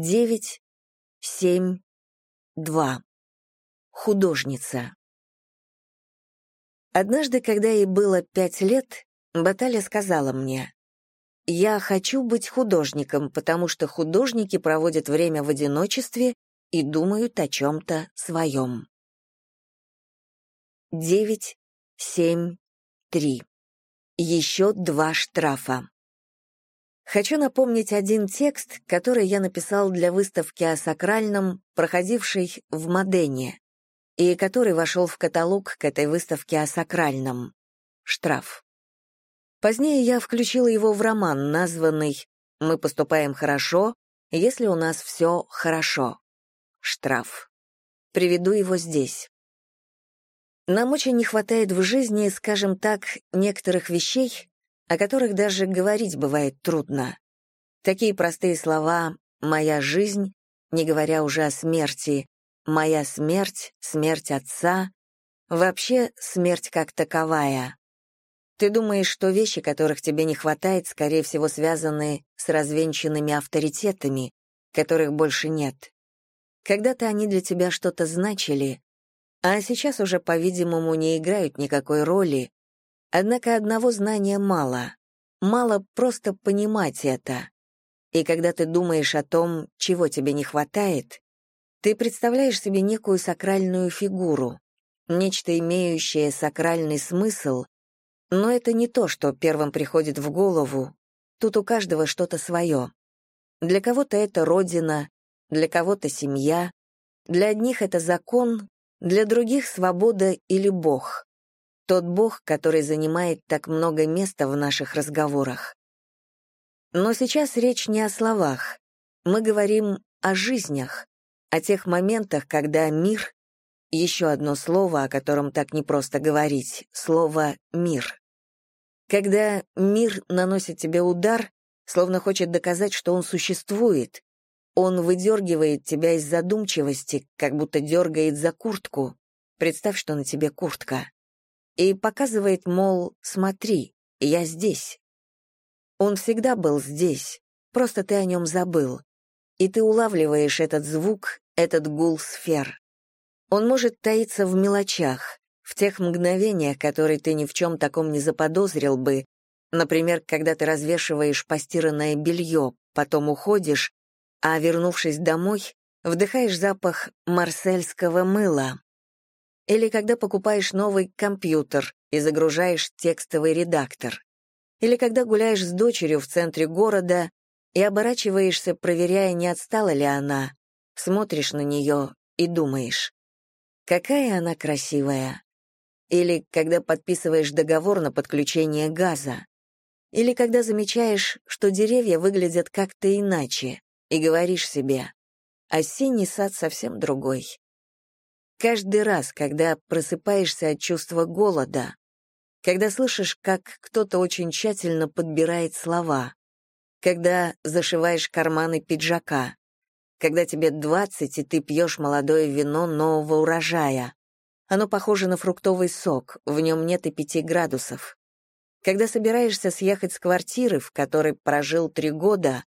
девять, семь, два. Художница. Однажды, когда ей было пять лет, Баталя сказала мне, «Я хочу быть художником, потому что художники проводят время в одиночестве и думают о чем-то своем». Девять, семь, три. Еще два штрафа. Хочу напомнить один текст, который я написал для выставки о сакральном, проходившей в Модене, и который вошел в каталог к этой выставке о сакральном. Штраф. Позднее я включила его в роман, названный «Мы поступаем хорошо, если у нас все хорошо». Штраф. Приведу его здесь. Нам очень не хватает в жизни, скажем так, некоторых вещей, о которых даже говорить бывает трудно. Такие простые слова «моя жизнь», не говоря уже о смерти, «моя смерть», «смерть отца», вообще смерть как таковая. Ты думаешь, что вещи, которых тебе не хватает, скорее всего, связаны с развенчанными авторитетами, которых больше нет. Когда-то они для тебя что-то значили, а сейчас уже, по-видимому, не играют никакой роли, Однако одного знания мало. Мало просто понимать это. И когда ты думаешь о том, чего тебе не хватает, ты представляешь себе некую сакральную фигуру, нечто имеющее сакральный смысл, но это не то, что первым приходит в голову. Тут у каждого что-то свое. Для кого-то это родина, для кого-то семья, для одних это закон, для других свобода или Бог тот Бог, который занимает так много места в наших разговорах. Но сейчас речь не о словах. Мы говорим о жизнях, о тех моментах, когда мир — еще одно слово, о котором так непросто говорить, слово «мир». Когда мир наносит тебе удар, словно хочет доказать, что он существует, он выдергивает тебя из задумчивости, как будто дергает за куртку. Представь, что на тебе куртка и показывает, мол, смотри, я здесь. Он всегда был здесь, просто ты о нем забыл. И ты улавливаешь этот звук, этот гул сфер. Он может таиться в мелочах, в тех мгновениях, которые ты ни в чем таком не заподозрил бы, например, когда ты развешиваешь постиранное белье, потом уходишь, а, вернувшись домой, вдыхаешь запах марсельского мыла, или когда покупаешь новый компьютер и загружаешь текстовый редактор. Или когда гуляешь с дочерью в центре города и оборачиваешься, проверяя, не отстала ли она, смотришь на нее и думаешь, какая она красивая. Или когда подписываешь договор на подключение газа. Или когда замечаешь, что деревья выглядят как-то иначе, и говоришь себе, осенний сад совсем другой. Каждый раз, когда просыпаешься от чувства голода, когда слышишь, как кто-то очень тщательно подбирает слова, когда зашиваешь карманы пиджака, когда тебе двадцать, и ты пьешь молодое вино нового урожая. Оно похоже на фруктовый сок, в нем нет и пяти градусов. Когда собираешься съехать с квартиры, в которой прожил три года,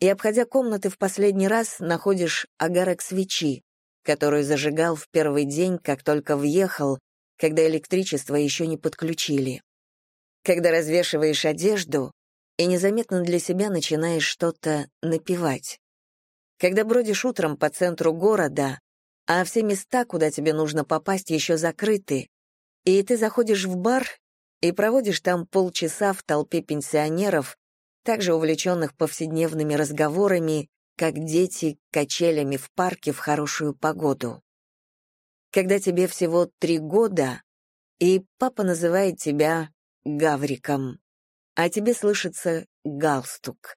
и, обходя комнаты в последний раз, находишь огарок свечи, которую зажигал в первый день, как только въехал, когда электричество еще не подключили. Когда развешиваешь одежду и незаметно для себя начинаешь что-то напевать. Когда бродишь утром по центру города, а все места, куда тебе нужно попасть, еще закрыты, и ты заходишь в бар и проводишь там полчаса в толпе пенсионеров, также увлеченных повседневными разговорами как дети качелями в парке в хорошую погоду. Когда тебе всего три года, и папа называет тебя Гавриком, а тебе слышится галстук.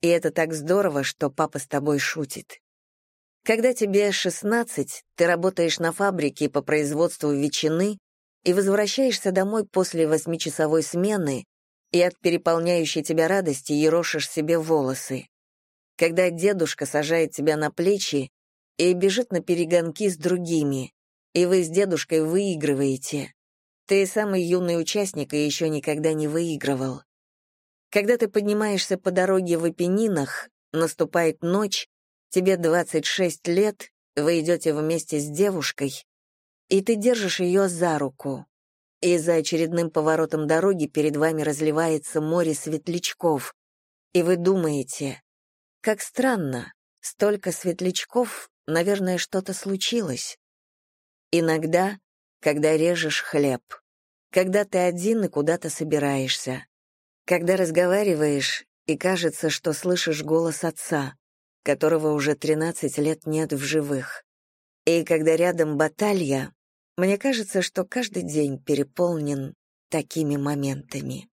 И это так здорово, что папа с тобой шутит. Когда тебе 16, ты работаешь на фабрике по производству ветчины и возвращаешься домой после восьмичасовой смены и от переполняющей тебя радости ерошишь себе волосы когда дедушка сажает тебя на плечи и бежит на перегонки с другими, и вы с дедушкой выигрываете. Ты самый юный участник и еще никогда не выигрывал. Когда ты поднимаешься по дороге в Апеннинах, наступает ночь, Тебе 26 лет, вы идете вместе с девушкой, и ты держишь ее за руку. И за очередным поворотом дороги перед вами разливается море светлячков. И вы думаете, как странно, столько светлячков, наверное, что-то случилось. Иногда, когда режешь хлеб, когда ты один и куда-то собираешься, когда разговариваешь, и кажется, что слышишь голос отца, которого уже 13 лет нет в живых. И когда рядом баталья, мне кажется, что каждый день переполнен такими моментами.